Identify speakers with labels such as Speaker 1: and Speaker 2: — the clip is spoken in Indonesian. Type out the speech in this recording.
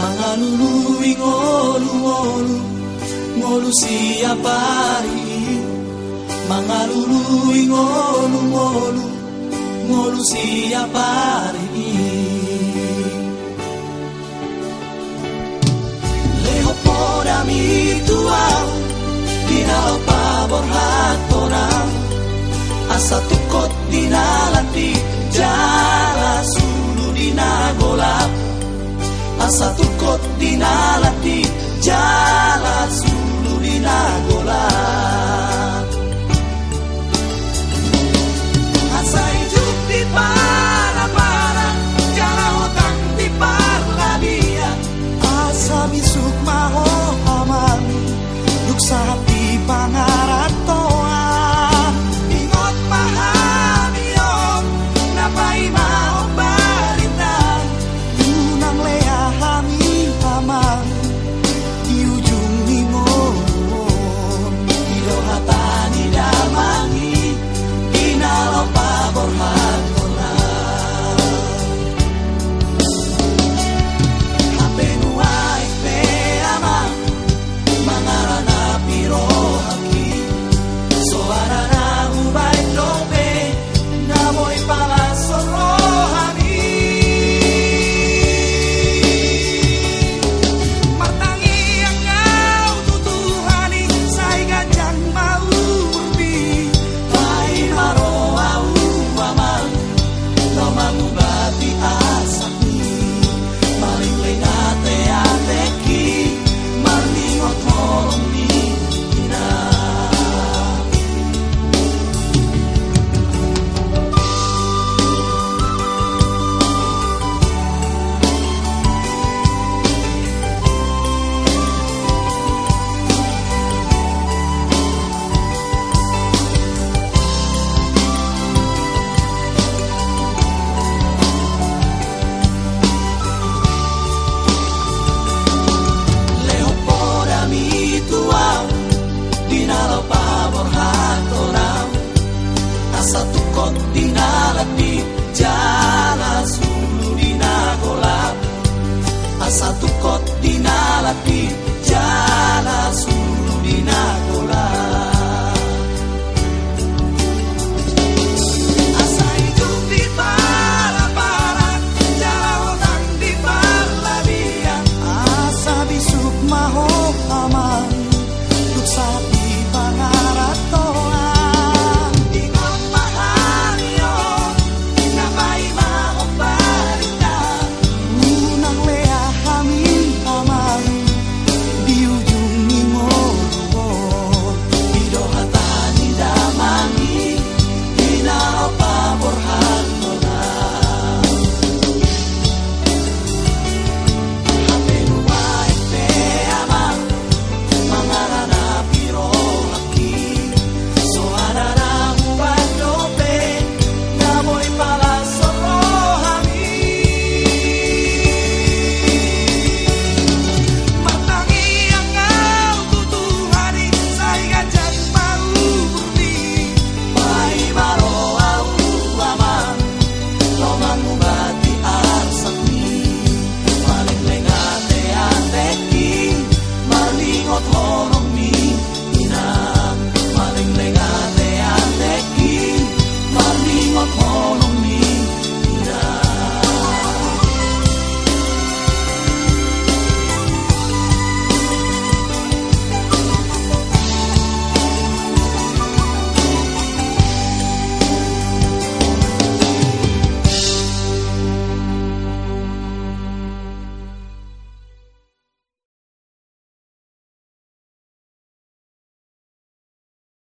Speaker 1: Mangalulu ngolu ngolu ngolu siapa hari? Mangalulu ngolu ngolu ngolu siapa hari? Leho podami tuau Dinalo pabor hatorang Asa tukot dinalati Jala sulu dinagolap